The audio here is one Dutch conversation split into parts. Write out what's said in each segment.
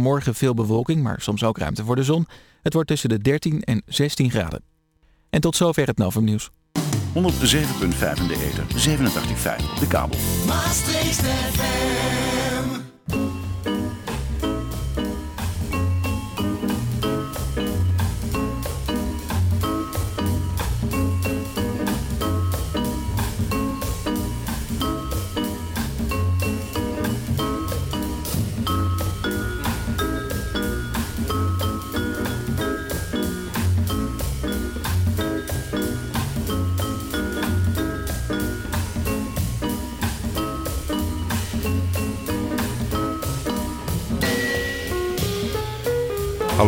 Morgen veel bewolking, maar soms ook ruimte voor de zon. Het wordt tussen de 13 en 16 graden. En tot zover het Novum Nieuws. 107.5 in de ether, 87.5 op de kabel. Maastricht FM.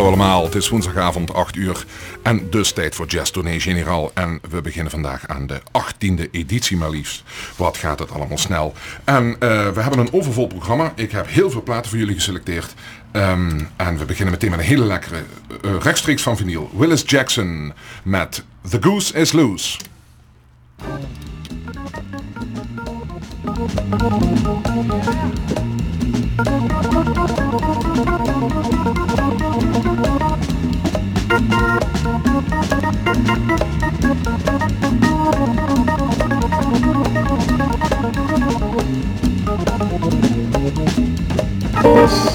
Hallo allemaal, het is woensdagavond 8 uur en dus tijd voor Jazz Tournee Generaal. En we beginnen vandaag aan de 18e editie maar liefst. Wat gaat het allemaal snel. En eh, we hebben een overvol programma. Ik heb heel veel platen voor jullie geselecteerd. Ehm, en we beginnen meteen met een hele lekkere eh, rechtstreeks van vinyl. Willis Jackson met The Goose is Loose. Thank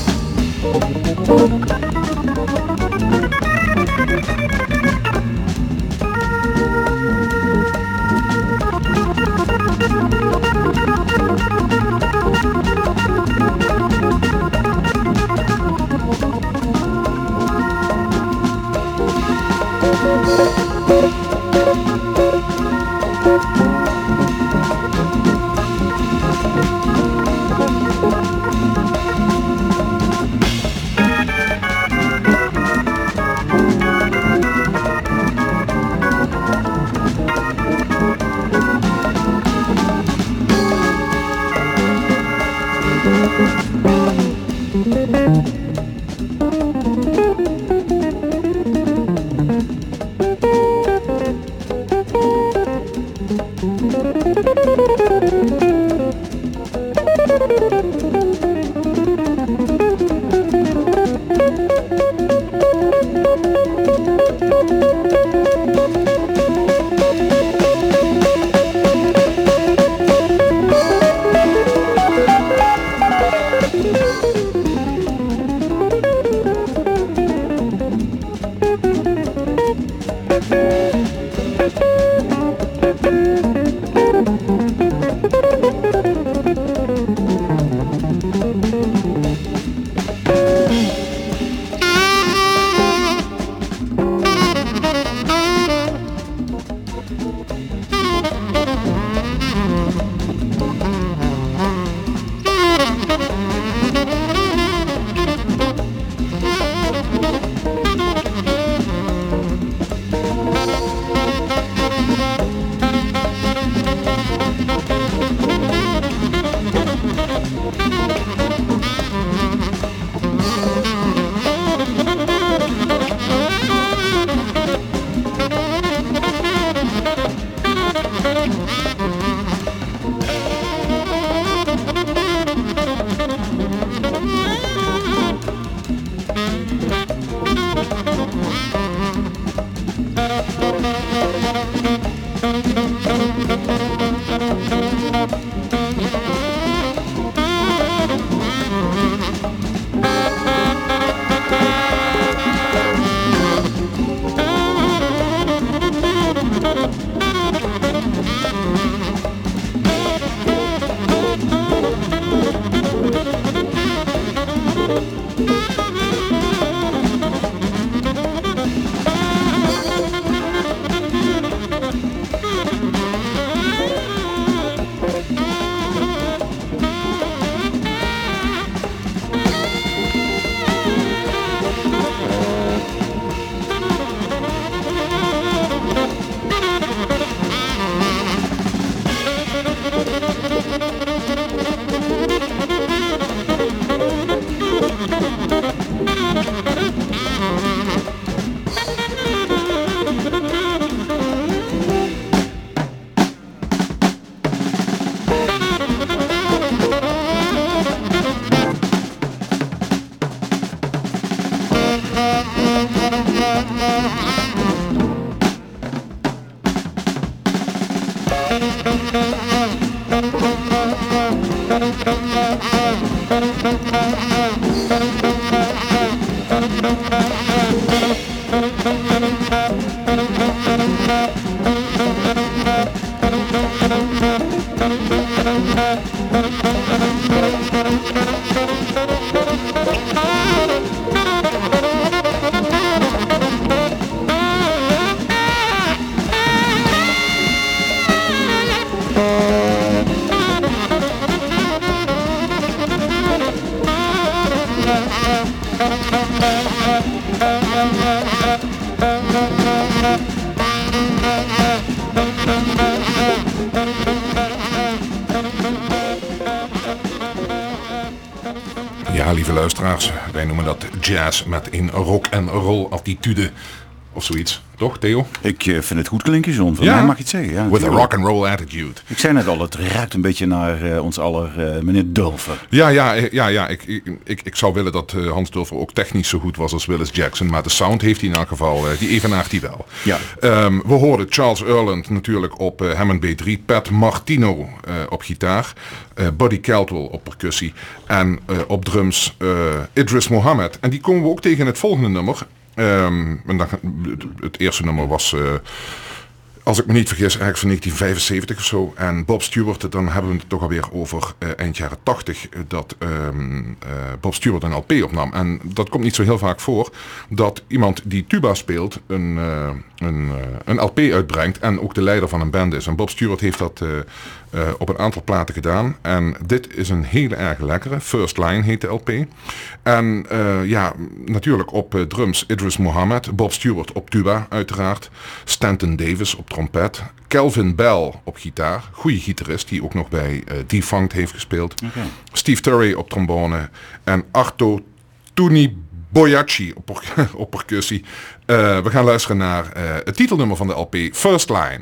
Wij noemen dat jazz met een rock en roll attitude. Of zoiets, toch Theo? Ik eh, vind het goed klinken, John. Van Ja. mij mag je het zeggen. Ja, With a rock and roll attitude. Ik zei net al, het ruikt een beetje naar eh, ons aller eh, meneer Dulfer. Ja, ja, ja, ja ik, ik, ik, ik zou willen dat Hans Dulfer ook technisch zo goed was als Willis Jackson. Maar de sound heeft hij in elk geval, die evenaart hij wel. Ja. Ehm, we hoorden Charles Erland natuurlijk op Hammond B3. Pat Martino op gitaar. Buddy Caldwell op percussie. En op drums Idris Mohammed. En die komen we ook tegen in het volgende nummer. Ehm, en het eerste nummer was... eh, als ik me niet vergis, eigenlijk van 1975 of zo. En Bob Stewart, dan hebben we het toch alweer over eh, eind jaren 80 eh, dat ehm, eh, Bob Stewart een LP opnam. En dat komt niet zo heel vaak voor dat iemand die tuba speelt een, een, een LP uitbrengt en ook de leider van een band is. En Bob Stewart heeft dat eh, op een aantal platen gedaan. En dit is een hele erg lekkere. First Line heet de LP. En eh, ja, natuurlijk op eh, drums Idris Mohammed. Bob Stewart op tuba uiteraard. Stanton Davis op trompet. Kelvin Bell op gitaar. Goeie gitarist die ook nog bij Defunct heeft gespeeld. Steve Turry op trombone. En Arto Tuni Boyacci op, per- op percussie. We gaan luisteren naar het titelnummer van de LP First Line.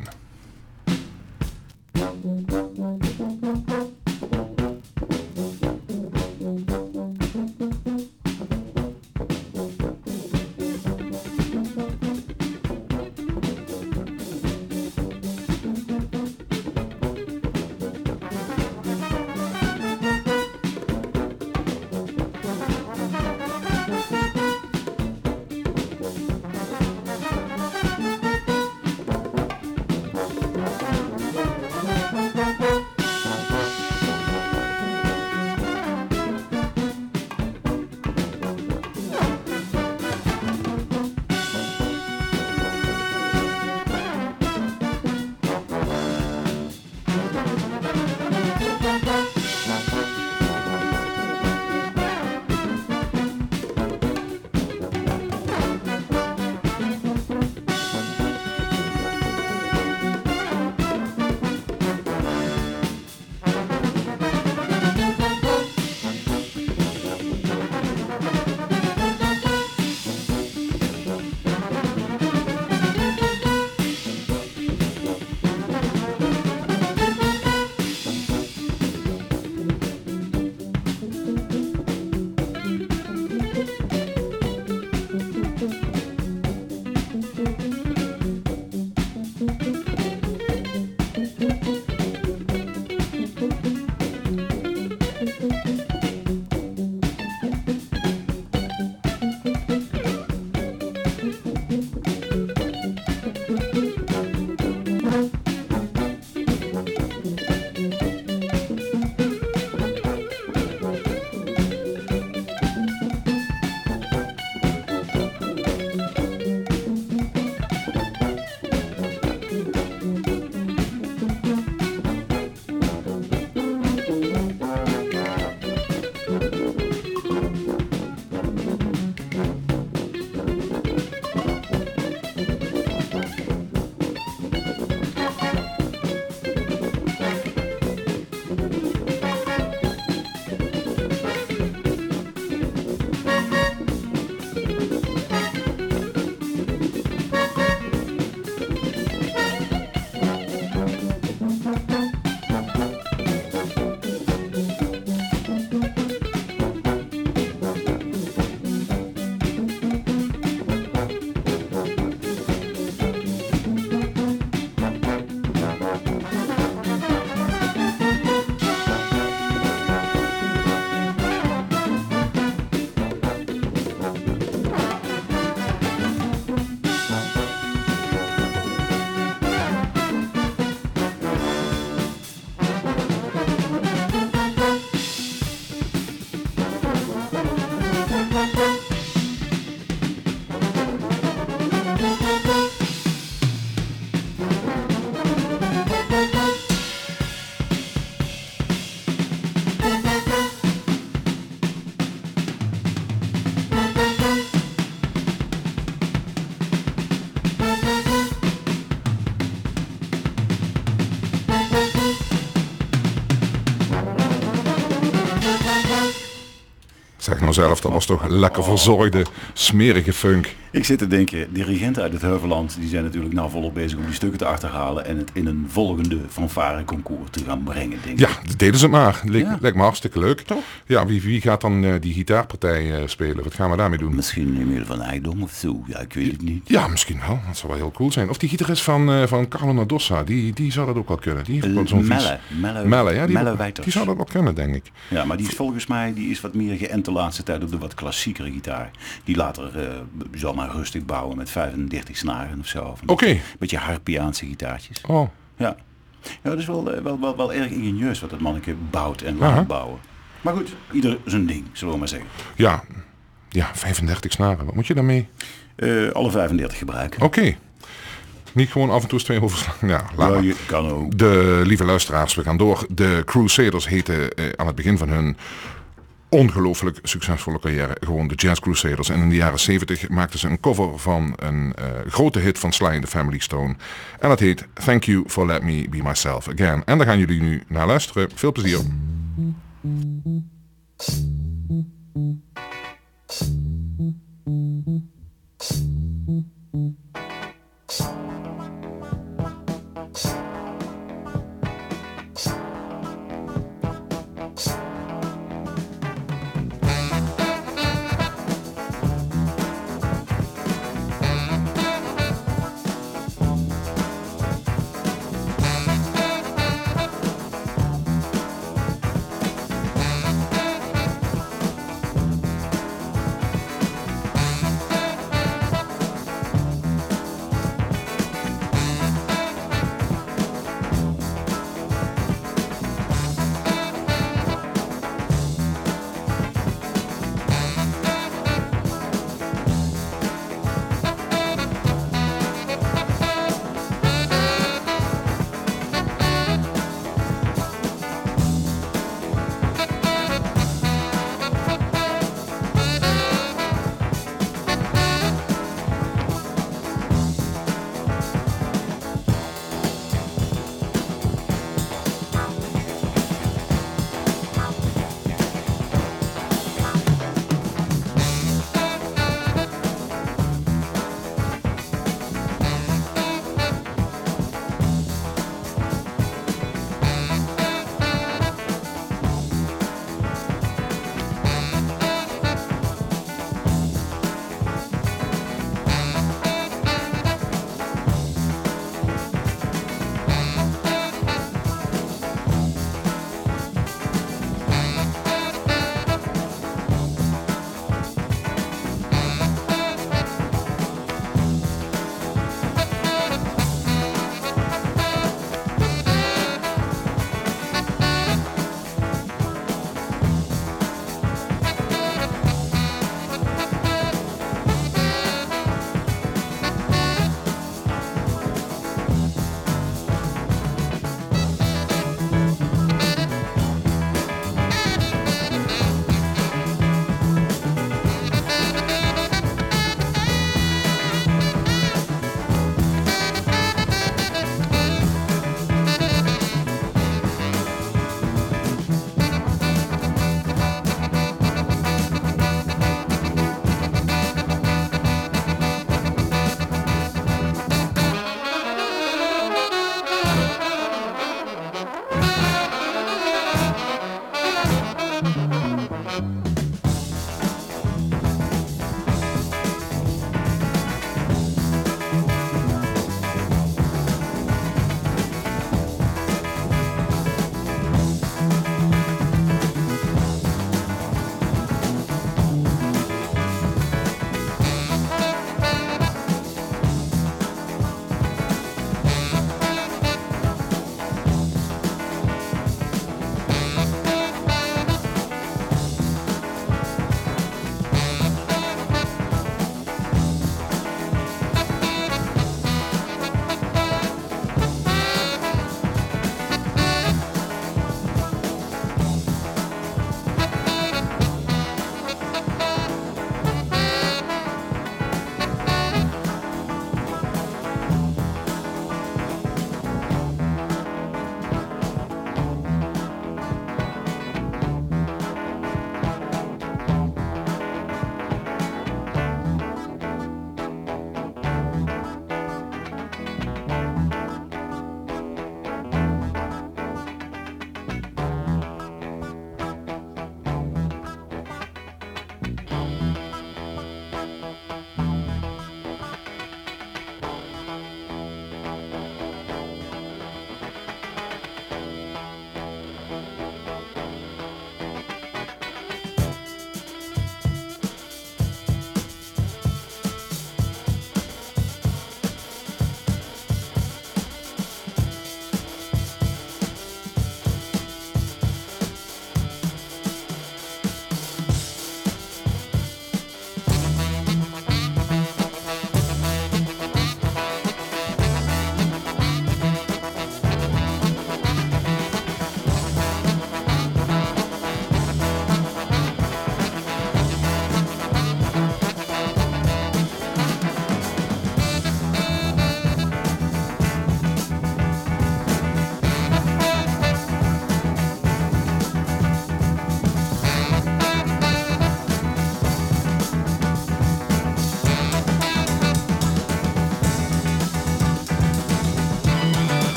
Zelf, dat was toch lekker verzorgde, smerige funk. Ik zit te denken, dirigenten uit het Heuvelland die zijn natuurlijk nou volop bezig om die stukken te achterhalen en het in een volgende fanfareconcours te gaan brengen. Denk Ja, ik. dat deden ze maar. Lijkt, Ja. lijkt me hartstikke leuk. Toch? Ja, wie, wie gaat dan eh, die gitaarpartij eh, spelen? Wat gaan we daarmee doen? Misschien Emile van Ejdom of zo, ja, ik weet het niet. Ja, misschien wel. Dat zou wel heel cool zijn. Of die gitarist van, eh van Carlo Nadossa, die, die zou dat ook wel kunnen. Die heeft zo'n Melle, Melle, Melle, ja, die, Melle die zou dat wel kunnen, denk ik. Ja, maar die is volgens mij die is wat meer geënt de laatste tijd op de wat klassiekere gitaar. Die later eh, zal maar rustig bouwen met 35 snaren of zo. Oké. Een beetje harpiaanse gitaartjes. Oh, Ja, ja dat is wel, eh, wel, wel, wel erg ingenieus wat dat manneke bouwt en laat bouwen. Maar goed, ieder zijn ding, zullen we maar zeggen. ja. Ja, 35 snaren. Wat moet je daarmee? Eh, alle 35 gebruiken. Oké. Niet gewoon af en toe twee overslaan. Ja, laat Ja, kan ook. De lieve luisteraars, we gaan door. De Crusaders heten aan het begin van hun ongelooflijk succesvolle carrière gewoon de Jazz Crusaders. En in de jaren 70 maakten ze een cover van een eh, grote hit van Sly and the Family Stone. En dat heet Thank You for Let Me Be Myself Again. En daar gaan jullie nu naar luisteren. Veel plezier.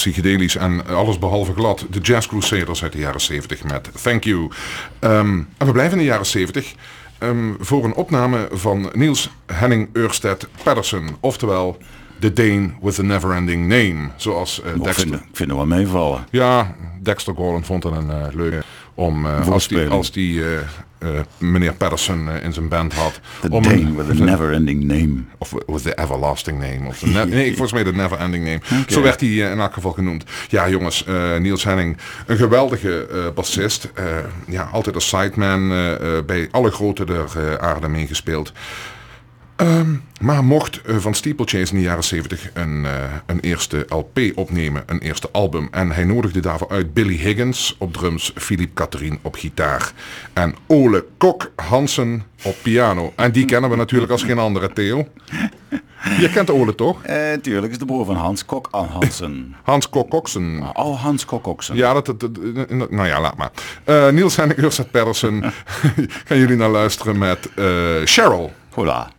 Psychedelisch en alles behalve glad. De Jazz Crusaders uit de jaren 70 met Thank You. Ehm, en we blijven in de jaren 70 ehm, voor een opname van Niels Henning Ørsted Pedersen. Oftewel The Dane with the Neverending Name. Zoals uh, Ik Dexter... vind, ik vind het wel meevallen. Ja, Dexter Gordon vond het een uh, leuke om uh, als die, als die meneer Patterson uh, in zijn band had. The om een- with a never-ending name. Of with the everlasting name. Of the ne- nee, volgens mij de never ending name. Zo werd hij uh, in elk geval genoemd. Ja jongens, Niels Henning, een geweldige bassist. Ja, altijd als sideman bij alle grote der aarde meegespeeld. Um, maar mocht uh, van Steeplechase in de jaren 70 een, uh, een eerste LP opnemen, een eerste album. En hij nodigde daarvoor uit Billy Higgins op drums, Philippe Catherine op gitaar. En Ole Kok Hansen op piano. En die kennen we natuurlijk als geen andere, Theo. Je kent Ole toch? Eh, tuurlijk, is de broer van Hans Kok Hansen. Hans Kok Koksen. Oh, Hans Kok Oksen. Ja, dat, dat, dat- nou ja, laat maar. Uh, Niels Henning Urset Pedersen. Gaan jullie naar luisteren met uh, Cheryl. Hola.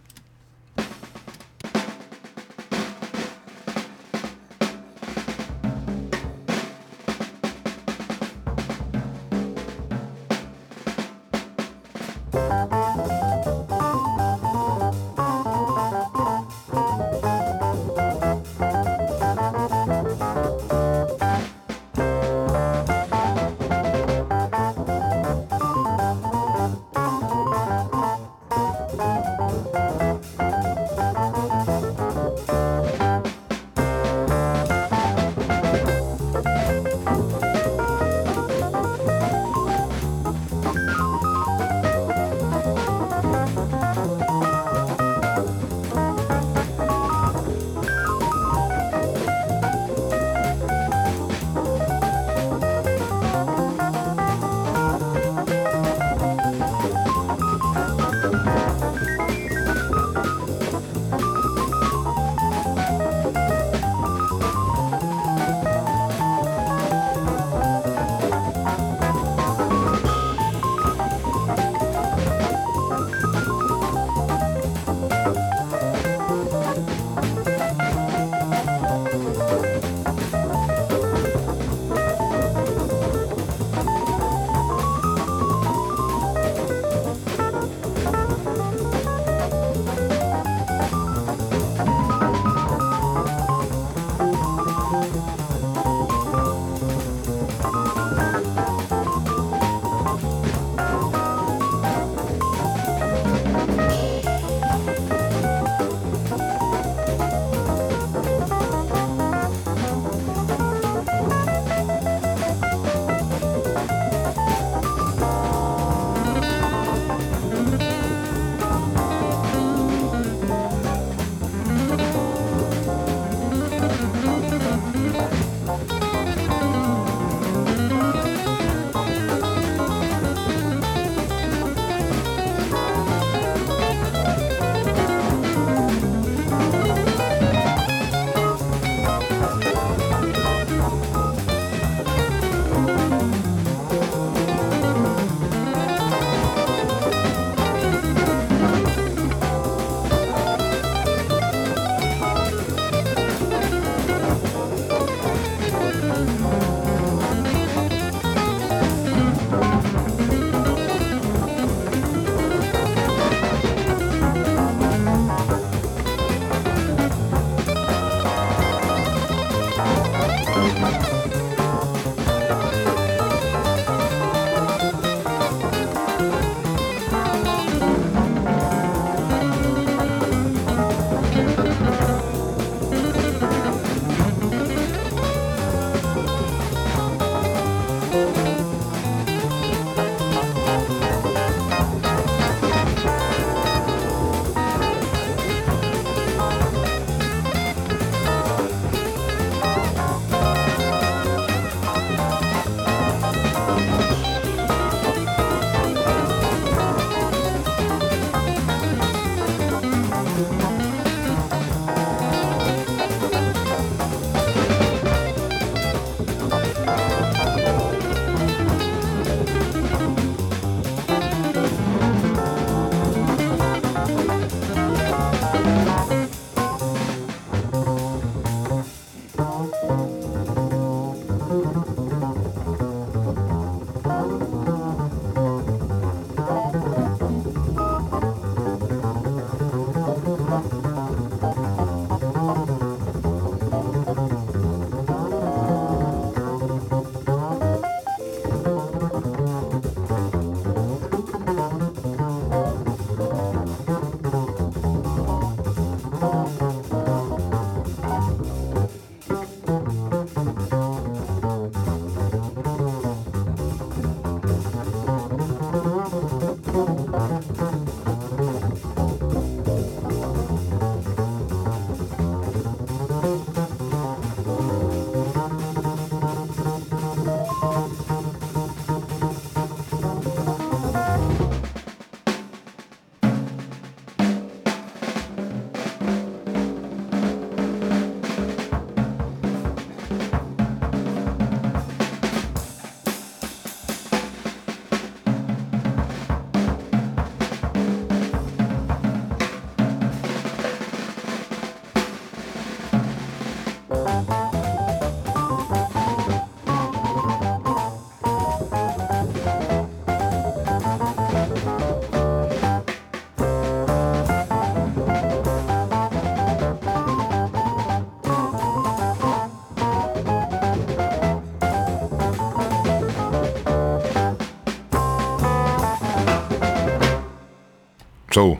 Zo,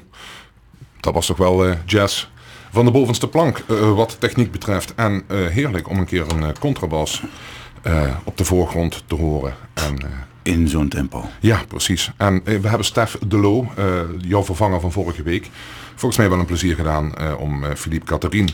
dat was toch wel eh, jazz van de bovenste plank eh, wat techniek betreft. En eh, heerlijk om een keer een eh, contrabas op de voorgrond te horen. En, In zo'n tempo. ja, precies. En we hebben Stef Delo, jouw vervanger van vorige week, volgens mij wel een plezier gedaan om Philippe Catherine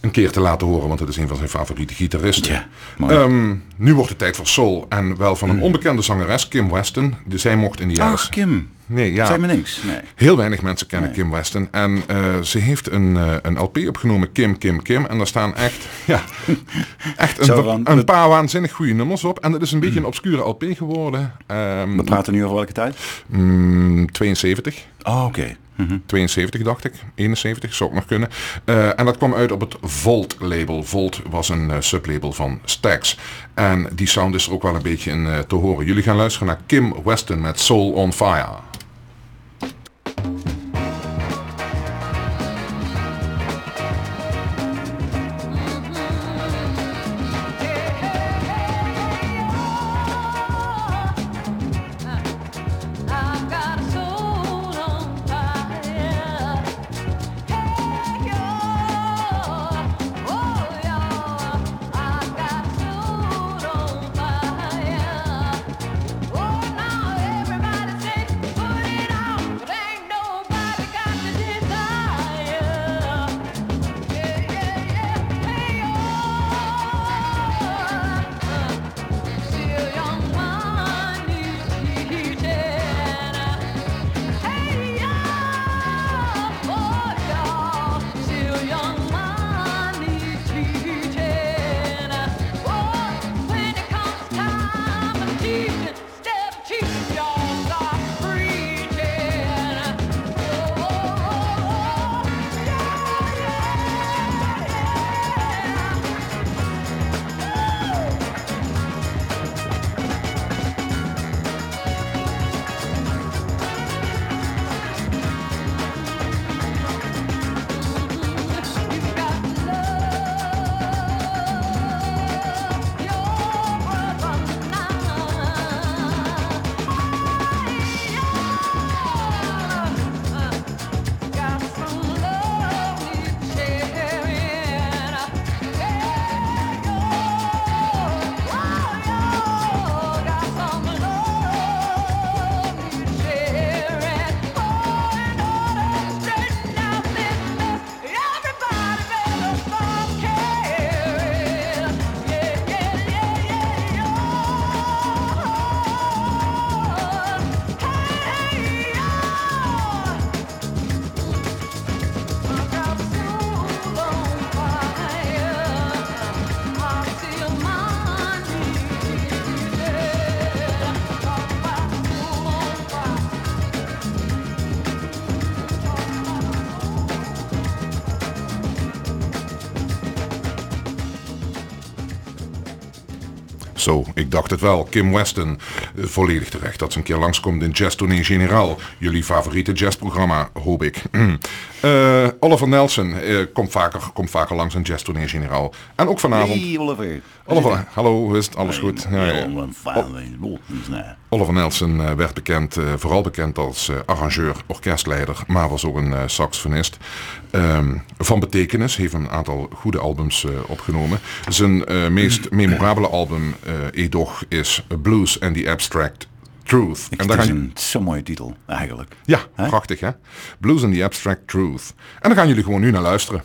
een keer te laten horen, want het is een van zijn favoriete gitaristen. Ehm, nu wordt het tijd voor soul en wel van een onbekende zangeres, Kim Weston. Die, zij mocht in de jaren... Ach, Kim. Nee, ja. Zeg me niks. Nee. Heel weinig mensen kennen Nee. Kim Weston. En eh, ze heeft een, eh, een LP opgenomen, Kim, Kim, Kim. En daar staan echt, ja, echt een, Zo een paar waanzinnig goede nummers op. En het is een beetje een obscure LP geworden. Ehm, We praten nu over welke tijd? mm, 72. Oh, oké. Mhm. 72 dacht ik, 71 zou ook nog kunnen. Eh, en dat kwam uit op het Volt label. Volt was een eh, sublabel van Stax. En die sound is er ook wel een beetje in eh, te horen. Jullie gaan luisteren naar Kim Weston met Soul on Fire. Zo, ik dacht het wel. Kim Weston, eh, volledig terecht dat ze een keer langskomt in Jazz Tournee Generaal. Jullie favoriete jazzprogramma, hoop ik. Eh, Oliver Nelson eh, komt, vaker, komt vaker langs in Jazz Tournee Generaal. En ook vanavond... Oliver. Hallo, hoe is het? Alles goed? Ja, ja. Oliver Nelson eh, werd bekend, eh, vooral bekend als eh, arrangeur, orkestleider, maar was ook een saxofonist. Ehm, van betekenis, heeft een aantal goede albums opgenomen. Zijn meest memorabele album, eh Edoch, is Blues and the Abstract Truth. En En daar is gaan, een zo'n mooie titel, eigenlijk. ja, prachtig hè? Blues and the Abstract Truth. En daar gaan jullie gewoon nu naar luisteren.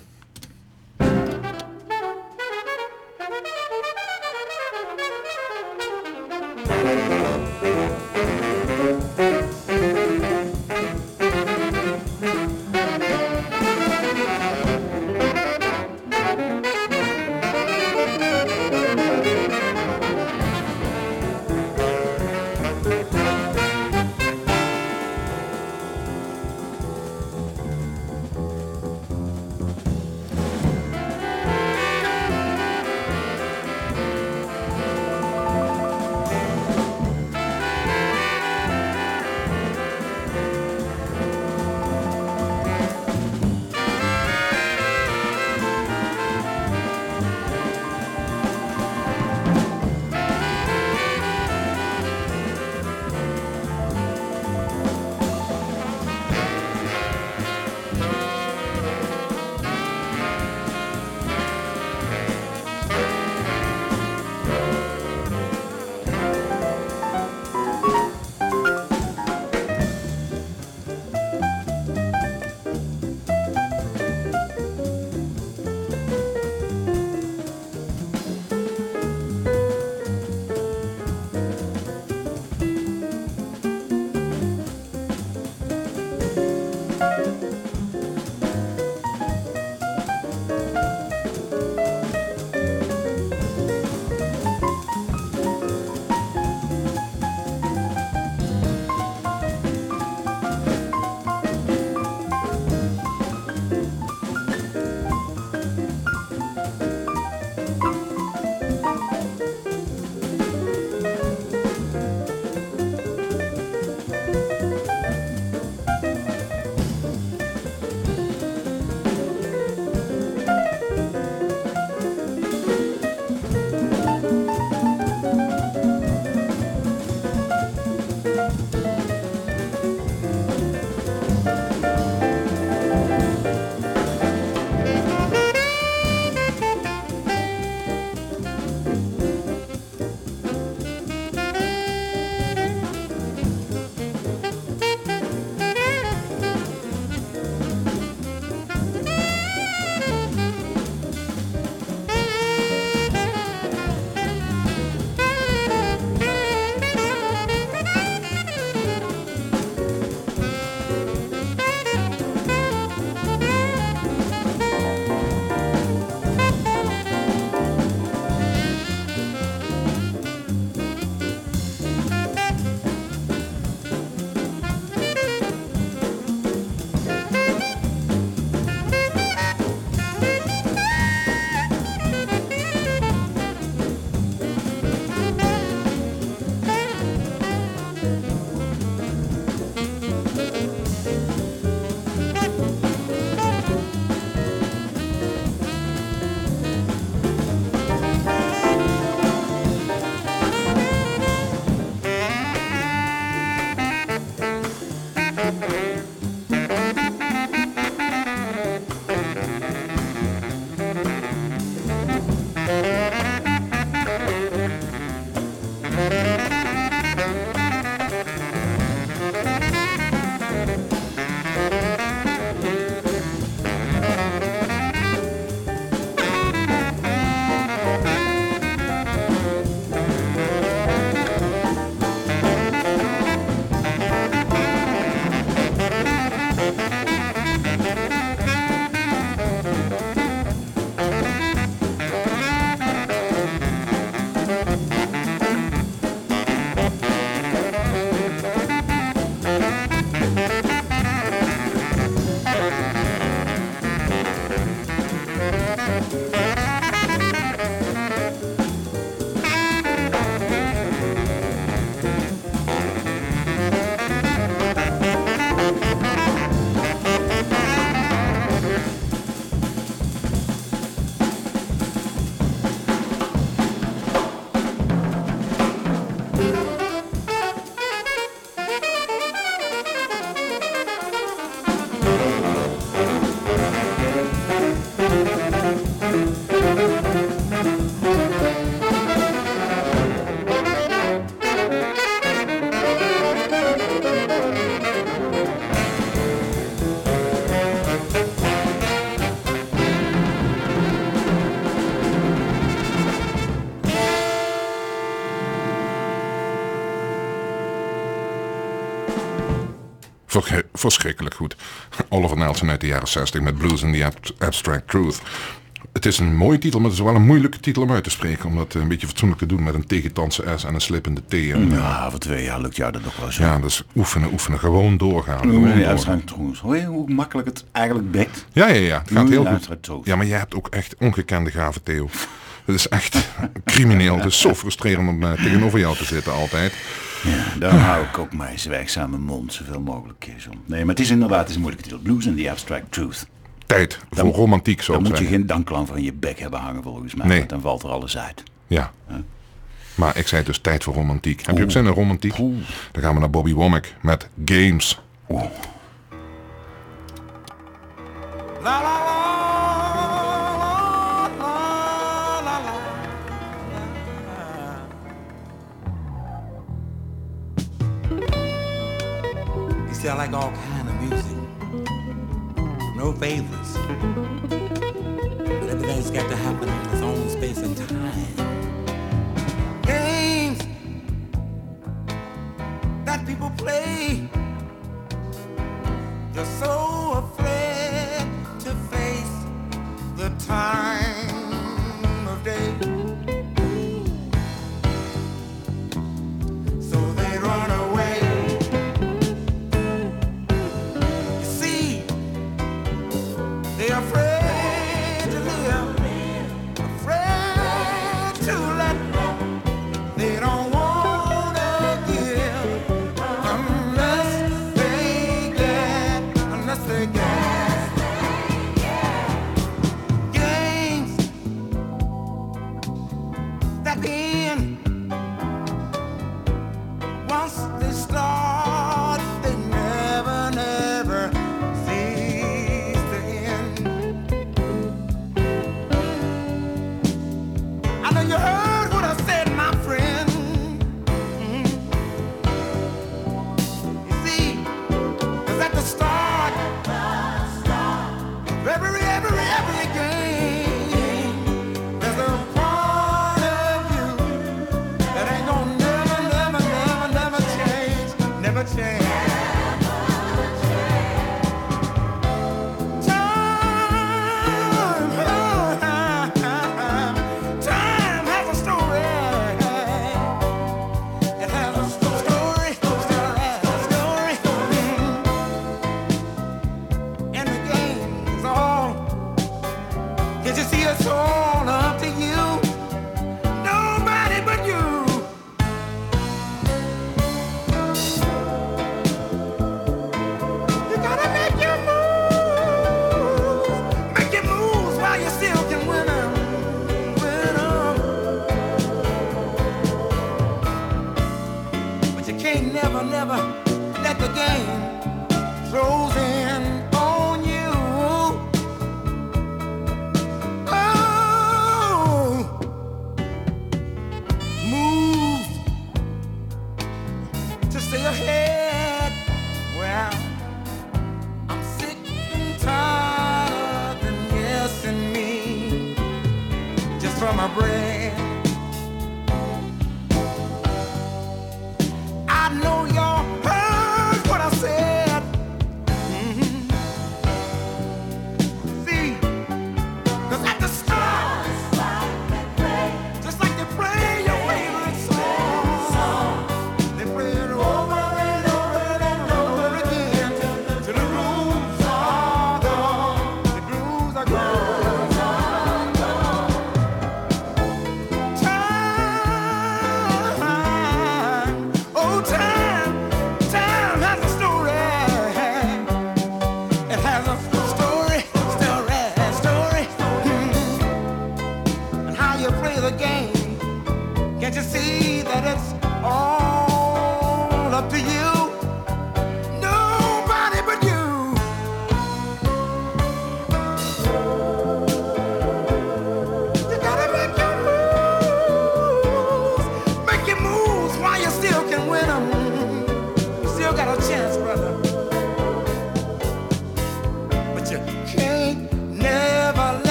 Verschrikkelijk goed. Oliver Nelson uit de jaren 60 met Blues in the Ab- Abstract Truth. Het is een mooie titel, maar het is wel een moeilijke titel om uit te spreken. Om dat een beetje fatsoenlijk te doen met een tegentanse S en een slippende T. En, ja. Ja, voor twee jaar lukt jou dat ook wel zo. ja, dus oefenen, oefenen. Gewoon doorgaan. Gewoon Ja, doorgaan. trouwens. Hoor je hoe makkelijk het eigenlijk bekt? Ja, ja, ja. Het gaat heel Ja, goed. Ja, maar jij hebt ook echt ongekende gave, Theo. Het is echt crimineel. Het is zo frustrerend om eh, tegenover jou te zitten altijd. Ja, daar hou ik ook mijn zwijgzame mond zoveel mogelijk is om. Nee, maar het is inderdaad het is een moeilijke titel. Blues and the Abstract Truth. Tijd voor romantiek, zou Dan moet je geen danklang van je bek hebben hangen volgens mij. Nee. Want dan valt er alles uit. Ja. Maar ik zei dus tijd voor romantiek. Heb je ook zin in romantiek? Dan gaan we naar Bobby Womack met Games. See, I like all kind of music. No favorites. But everything's got to happen in its own space and time. Games that people play. They're so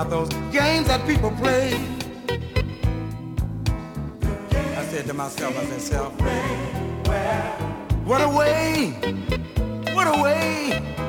about those games that people play. I said to myself, I said, self, what a way, what a way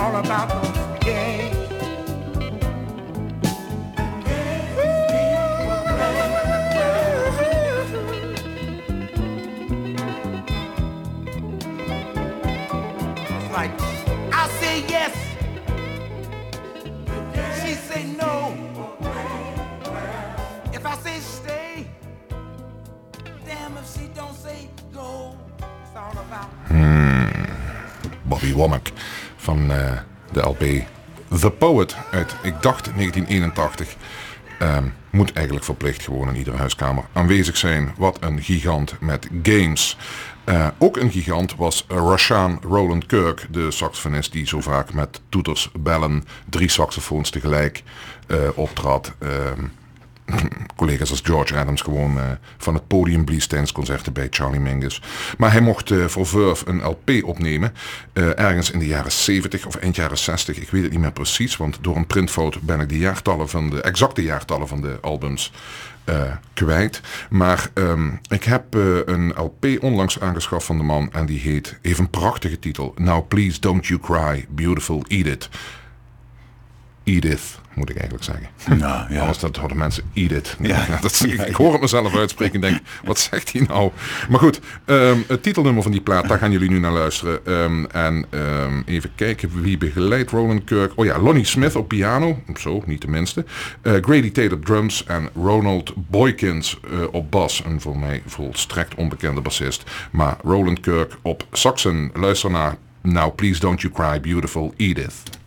all about those games. It's like I say yes, she say no. If I say stay, damn if she don't say go. About. Hmm. Bobby Womack van eh, de LP The Poet uit, ik dacht 1981. Ehm, moet eigenlijk verplicht gewoon in iedere huiskamer aanwezig zijn. Wat een gigant met games. Eh, ook een gigant was Rashaan Roland Kirk, de saxofonist die zo vaak met toeters, bellen, drie saxofoons tegelijk eh, optrad. Ehm, collega's als George Adams gewoon eh, van het podium blies tijdens concerten bij Charlie Mingus. Maar hij mocht eh, voor Verve een LP opnemen. eh, ergens in de jaren 70 of eind jaren 60. Ik weet het niet meer precies. Want door een printfout ben ik de jaartallen van de exacte jaartallen van de albums kwijt. Maar ehm, ik heb een LP onlangs aangeschaft van de man. En die heet, heeft een prachtige titel. Now Please Don't You Cry, Beautiful Edith. Edith, moet ik eigenlijk zeggen. Nou, ja. Anders dat horen mensen Edith. Ja. dat is, ik, ik hoor het mezelf uitspreken en denk, wat zegt hij nou? Maar goed, ehm, het titelnummer van die plaat, daar gaan jullie nu naar luisteren. Ehm, en ehm, even kijken wie begeleidt Roland Kirk. Oh ja, Lonnie Smith op piano, zo, niet de minste. Eh, Grady Taylor drums en Ronald Boykins eh, op bas. Een voor mij volstrekt onbekende bassist. Maar Roland Kirk op saxen. Luister naar Now Please Don't You Cry, Beautiful Edith.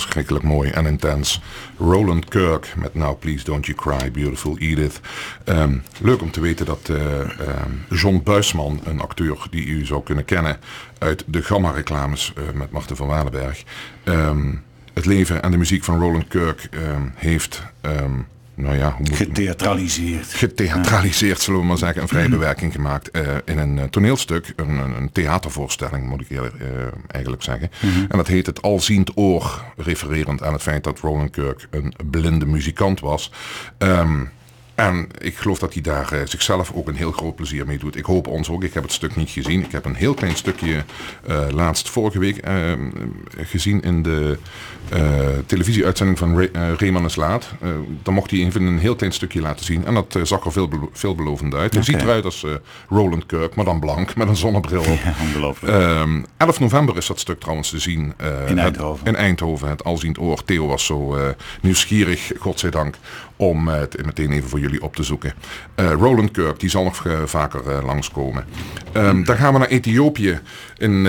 Verschrikkelijk mooi en intens. Roland Kirk met Now Please Don't You Cry, Beautiful Edith. Ehm, leuk om te weten dat eh, ehm, John Buisman, een acteur die u zou kunnen kennen uit de Gamma-reclames eh, met Marten van Walenberg, ehm, het leven en de muziek van Roland Kirk heeft, nou ja, hoe moet Getheatraliseerd. getheatraliseerd, zullen we maar zeggen, een vrije bewerking gemaakt eh, in een eh, toneelstuk, een, een, theatervoorstelling moet ik eerder, eh, eigenlijk zeggen. En dat heet Het Alziend Oor, refererend aan het feit dat Roland Kirk een blinde muzikant was. Ehm, en ik geloof dat hij daar eh, zichzelf ook een heel groot plezier mee doet. Ik hoop ons ook. Ik heb het stuk niet gezien. Ik heb een heel klein stukje eh, laatst vorige week eh, gezien in de eh, televisieuitzending van Re Reeman is Laat. Dan mocht hij even een heel klein stukje laten zien. En dat zag er veel belo- veelbelovend uit. Hij ziet eruit als Roland Kirk, maar dan blank, met een zonnebril op. Ja, ongelooflijk. Ehm, 11 november is dat stuk trouwens te zien. In het- Eindhoven. in Eindhoven, het Alziend Oor. Theo was zo nieuwsgierig, godzijdank, om eh, het meteen even voor jullie op te zoeken. Eh, Roland Kirk, die zal nog eh, vaker langskomen. Ehm, dan gaan we naar Ethiopië. In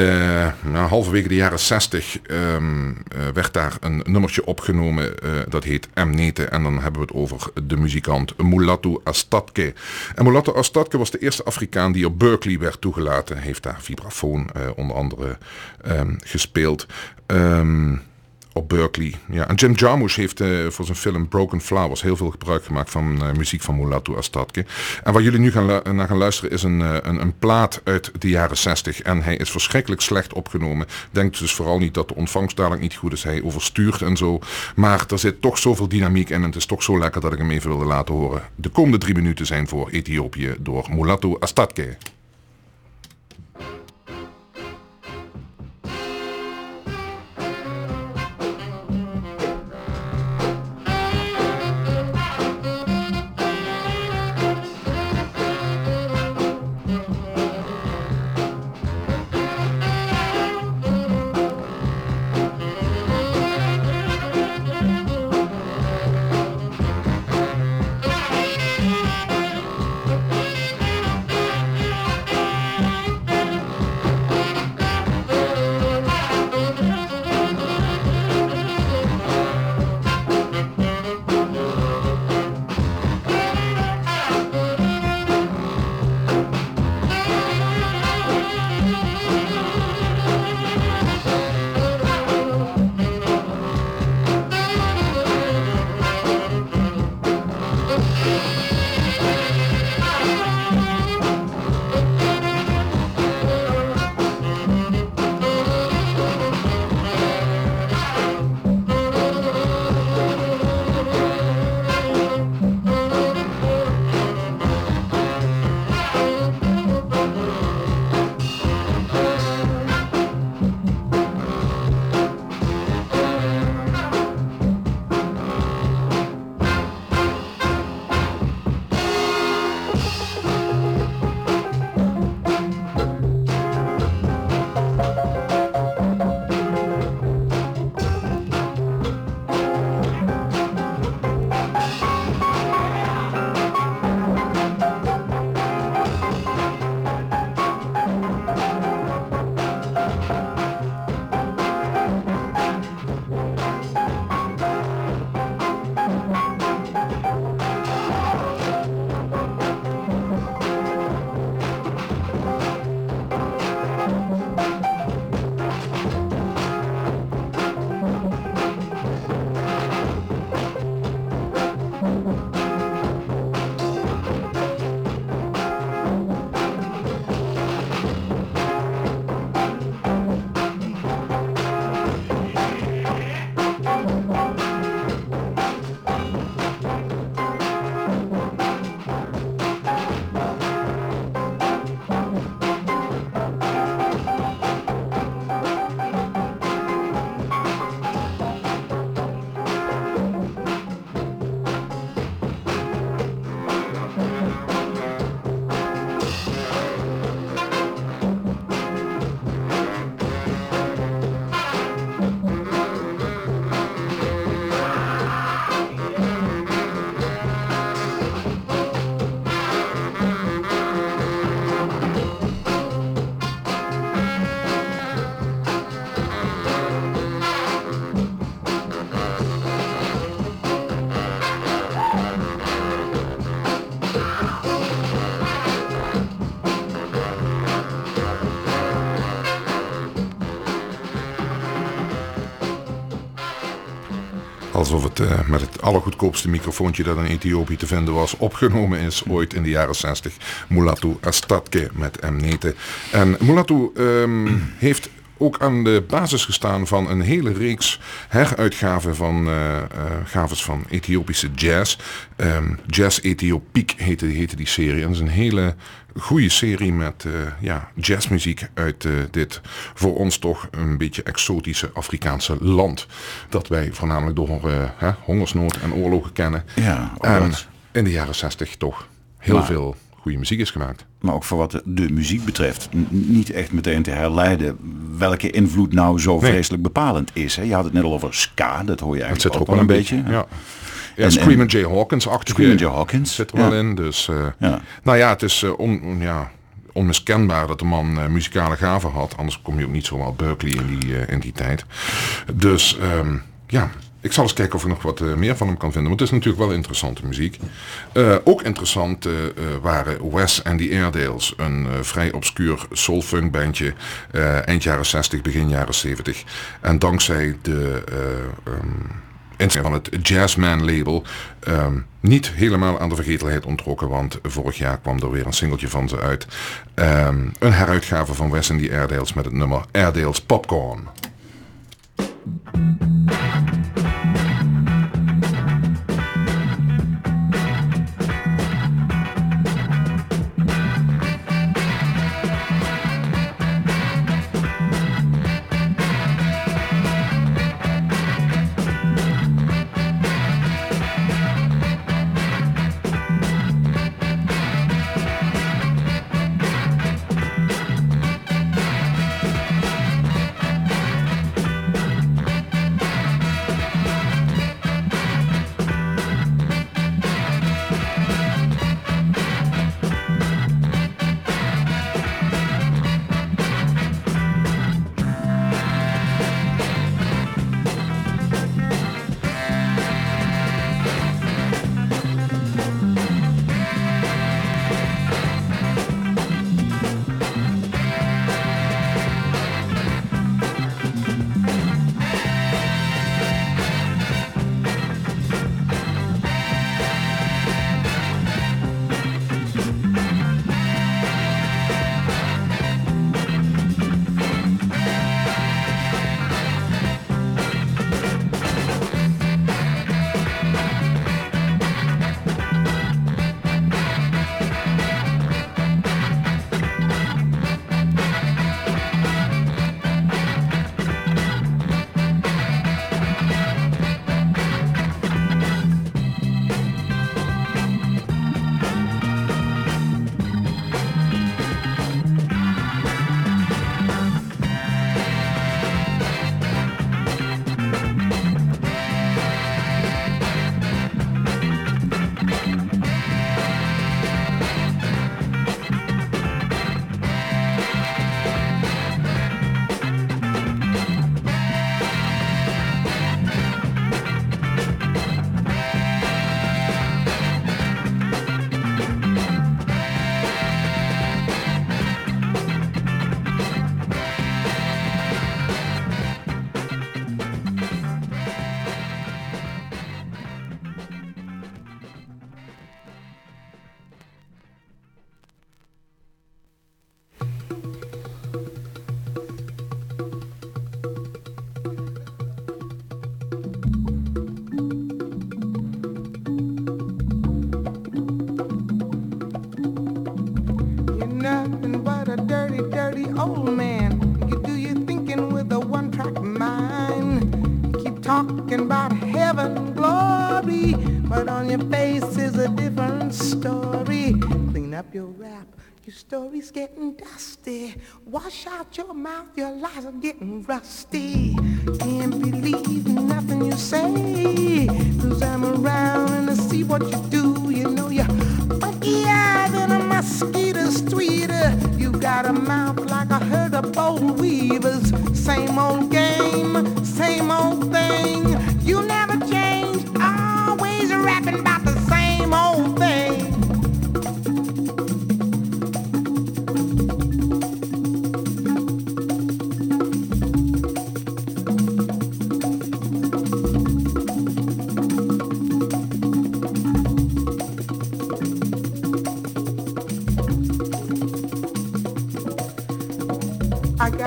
halverwege de jaren 60 ehm, eh, werd daar een nummertje opgenomen. dat heet Mnete. En dan hebben we het over de muzikant Mulatu Astatke. En Mulatu Astatke was de eerste Afrikaan die op Berkeley werd toegelaten. Hij heeft daar vibrafoon onder andere ehm, gespeeld. Op Berkeley. Ja. En Jim Jarmusch heeft eh, voor zijn film Broken Flowers heel veel gebruik gemaakt van eh, muziek van Mulatu Astatke. En waar jullie nu gaan naar gaan luisteren is een, eh, een, een plaat uit de jaren 60. En hij is verschrikkelijk slecht opgenomen. Denk dus vooral niet dat de ontvangst dadelijk niet goed is. Hij overstuurt en zo. Maar er zit toch zoveel dynamiek in en het is toch zo lekker dat ik hem even wilde laten horen. De komende drie minuten zijn voor Ethiopië door Mulatu Astatke. Allergoedkoopste microfoontje dat in Ethiopië te vinden was, opgenomen is ooit in de jaren 60. Mulatu Astatke met Mnete. En Mulatu ehm, heeft ook aan de basis gestaan van een hele reeks heruitgaven van eh, gaves van Ethiopische jazz. Ehm, jazz Ethiopiek heette, heette die serie. En dat is een hele goede serie met eh, ja, jazzmuziek uit dit voor ons toch een beetje exotische Afrikaanse land. Dat wij voornamelijk door hè, hongersnood en oorlogen kennen. Ja, in de jaren 60 toch heel Maar- veel goede muziek is gemaakt. Maar ook voor wat de, muziek betreft, niet echt meteen te herleiden welke invloed nou zo Nee. vreselijk bepalend is. Hè? Je had het net al over ska, dat hoor je Dat eigenlijk zit er ook wel een beetje. ja. Ja, En- Screamin' Jay Hawkins-achtige Screamin' Jay Hawkins, zit er wel in. Dus eh, Ja. nou ja, het is eh, on, ja, onmiskenbaar dat de man eh, muzikale gaven had. Anders kom je ook niet zomaar Berkeley in die, in die tijd. Dus ehm, ja, ik zal eens kijken of ik nog wat eh, meer van hem kan vinden. Want het is natuurlijk wel interessante muziek. Eh, ook interessant eh, waren Wes en the Airedales. Een vrij obscuur soul-funk bandje. eind jaren 60, begin jaren 70. En dankzij de... instelling van het Jazzman label ehm, niet helemaal aan de vergetelheid ontrokken, want vorig jaar kwam er weer een singeltje van ze uit. Ehm, een heruitgave van Wes and the Airedales met het nummer Airedales Popcorn. Story's getting dusty. Wash out your mouth, your lies are getting rusty. Can't believe nothing you say. Cause I'm around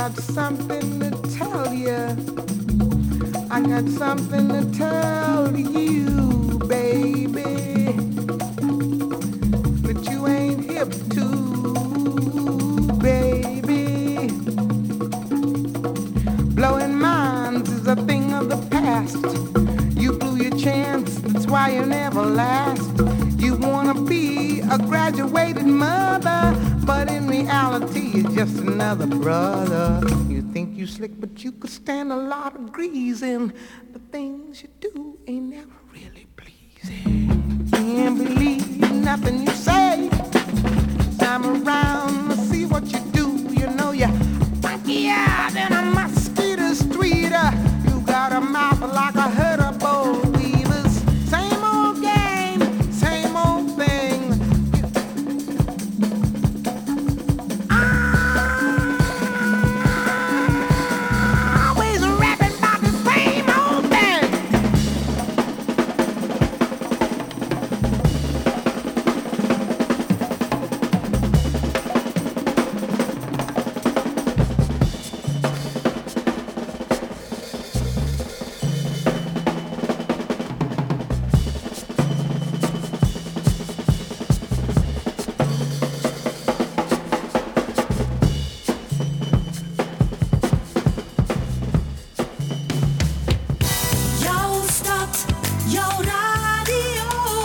got something to tell you. I got something to tell you, baby. That you ain't hip to, baby. Blowing minds is a thing of the past. You blew your chance, that's why you never last. You wanna be a graduated mother, but in reality you're just brother. You think you slick, but you could stand a lot of greasing.